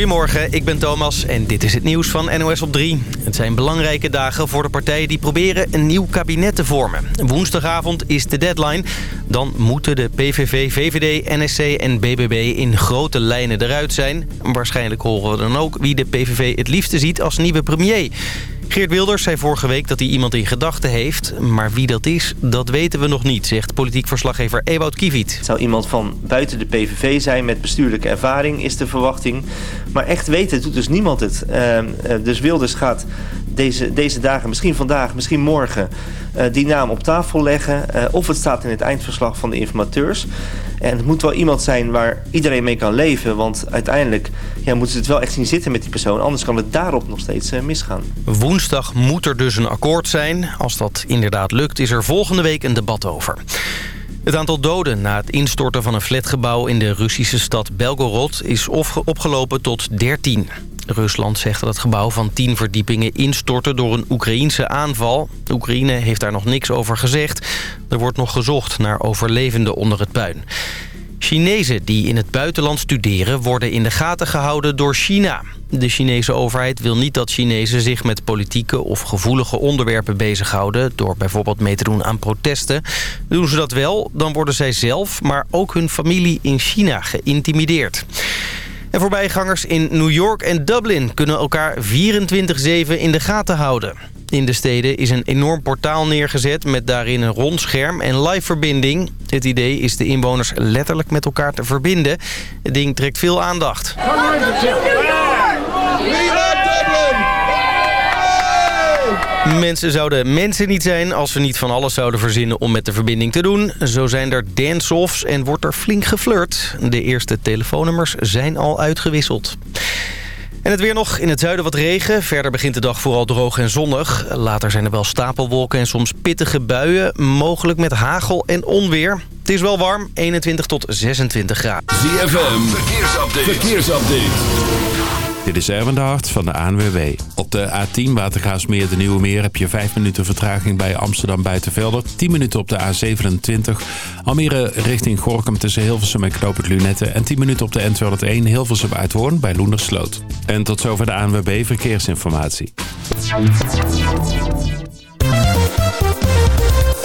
Goedemorgen, ik ben Thomas en dit is het nieuws van NOS op 3. Het zijn belangrijke dagen voor de partijen die proberen een nieuw kabinet te vormen. Woensdagavond is de deadline. Dan moeten de PVV, VVD, NSC en BBB in grote lijnen eruit zijn. Waarschijnlijk horen we dan ook wie de PVV het liefste ziet als nieuwe premier. Geert Wilders zei vorige week dat hij iemand in gedachten heeft. Maar wie dat is, dat weten we nog niet, zegt politiek verslaggever Ewout Kiviet. Het zou iemand van buiten de PVV zijn met bestuurlijke ervaring, is de verwachting. Maar echt weten doet dus niemand het. Ehm, eh, dus Wilders gaat deze, deze dagen, misschien vandaag, misschien morgen... Uh, die naam op tafel leggen. Uh, of het staat in het eindverslag van de informateurs. En het moet wel iemand zijn waar iedereen mee kan leven. Want uiteindelijk ja, moeten ze het wel echt zien zitten met die persoon. Anders kan het daarop nog steeds uh, misgaan. Woensdag moet er dus een akkoord zijn. Als dat inderdaad lukt, is er volgende week een debat over. Het aantal doden na het instorten van een flatgebouw in de Russische stad Belgorod is opgelopen tot 13. Rusland zegt dat het gebouw van 10 verdiepingen instortte door een Oekraïense aanval. Oekraïne heeft daar nog niks over gezegd. Er wordt nog gezocht naar overlevenden onder het puin. Chinezen die in het buitenland studeren worden in de gaten gehouden door China. De Chinese overheid wil niet dat Chinezen zich met politieke of gevoelige onderwerpen bezighouden... door bijvoorbeeld mee te doen aan protesten. Doen ze dat wel, dan worden zij zelf, maar ook hun familie in China geïntimideerd. En voorbijgangers in New York en Dublin kunnen elkaar 24-7 in de gaten houden. In de steden is een enorm portaal neergezet met daarin een rond scherm en live-verbinding. Het idee is de inwoners letterlijk met elkaar te verbinden. Het ding trekt veel aandacht. Mensen zouden mensen niet zijn als we niet van alles zouden verzinnen om met de verbinding te doen. Zo zijn er dance-offs en wordt er flink geflirt. De eerste telefoonnummers zijn al uitgewisseld. En het weer nog. In het zuiden wat regen. Verder begint de dag vooral droog en zonnig. Later zijn er wel stapelwolken en soms pittige buien. Mogelijk met hagel en onweer. Het is wel warm. 21 tot 26 graden. ZFM. Verkeersupdate. Verkeersupdate. Dit is Erwin de Hart van de ANWB. Op de A10 Watergaasmeer de Nieuwe Meer heb je 5 minuten vertraging bij Amsterdam Buitenvelder. 10 minuten op de A27 Almere richting Gorkum tussen Hilversum en Knoop het Lunette. En 10 minuten op de N201 Hilversum Uithoorn bij Loendersloot. En tot zover de ANWB Verkeersinformatie.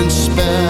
and spell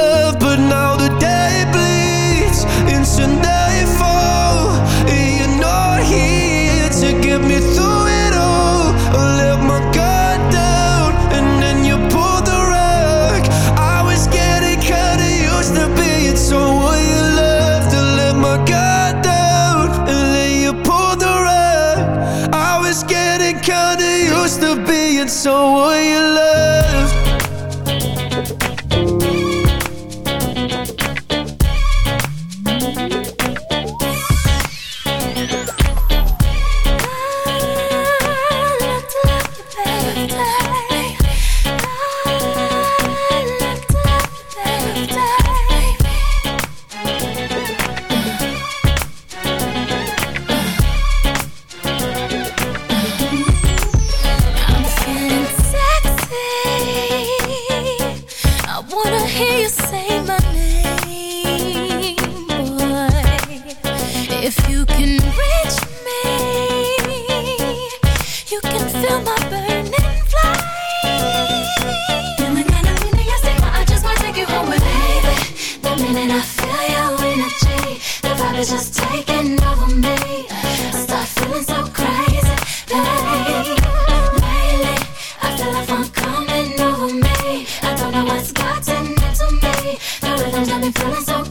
times got me feeling so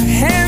your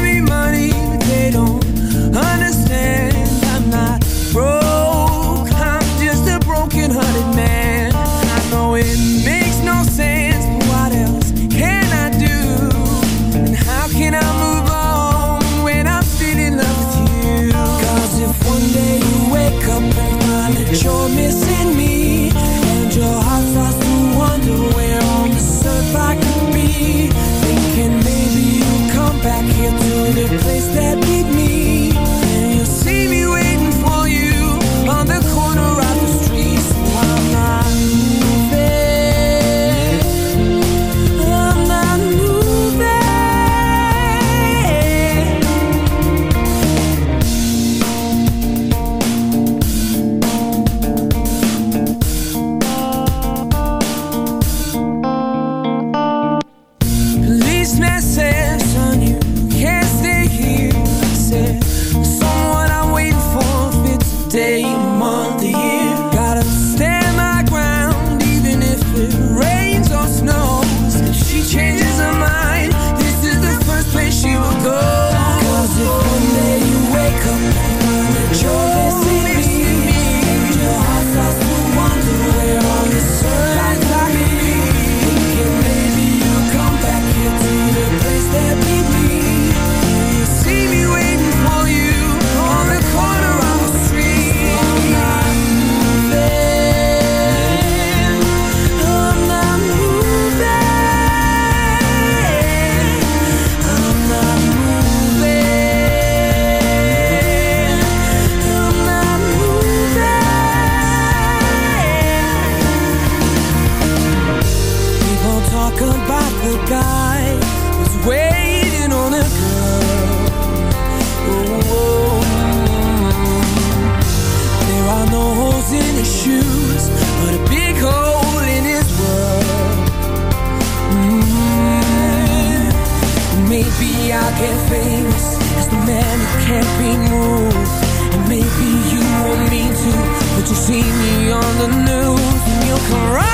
talk about the guy who's waiting on a girl. Oh, there are no holes in his shoes, but a big hole in his world. Mm. Maybe I'll get famous as the man who can't be moved. And maybe you won't me to, but you'll see me on the news and you'll come right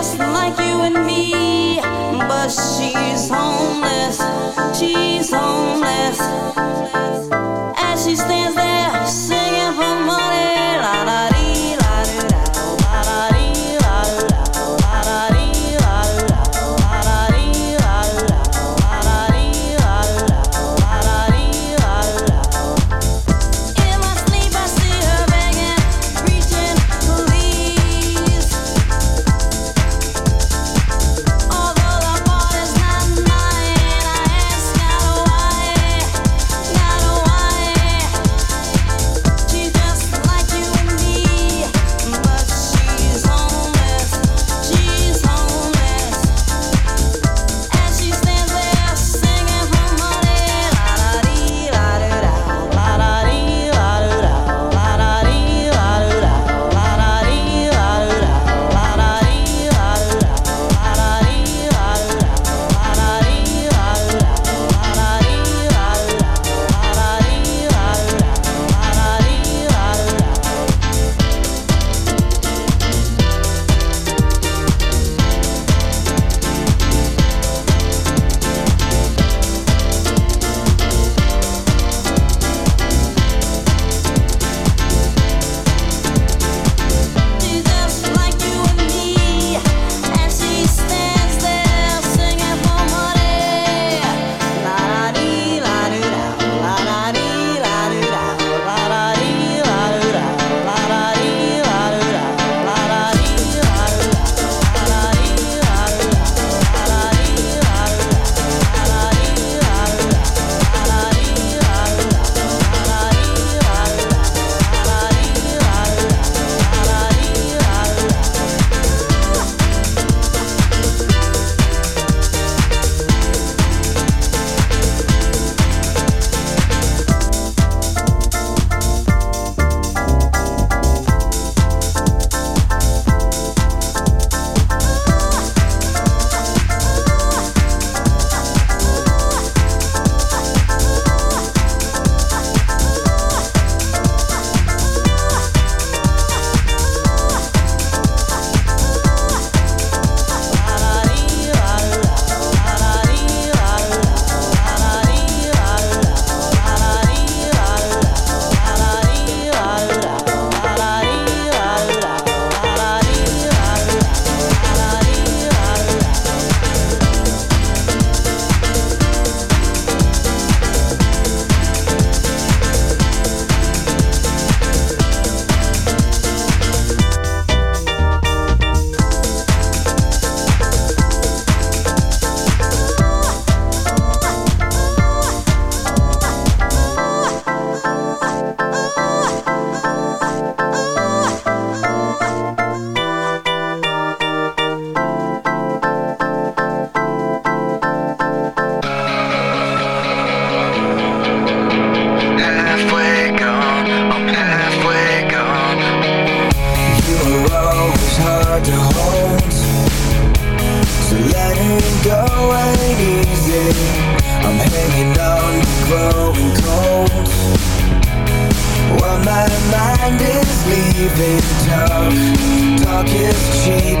she's homeless, she's homeless. As she stands there, talk Talk is cheap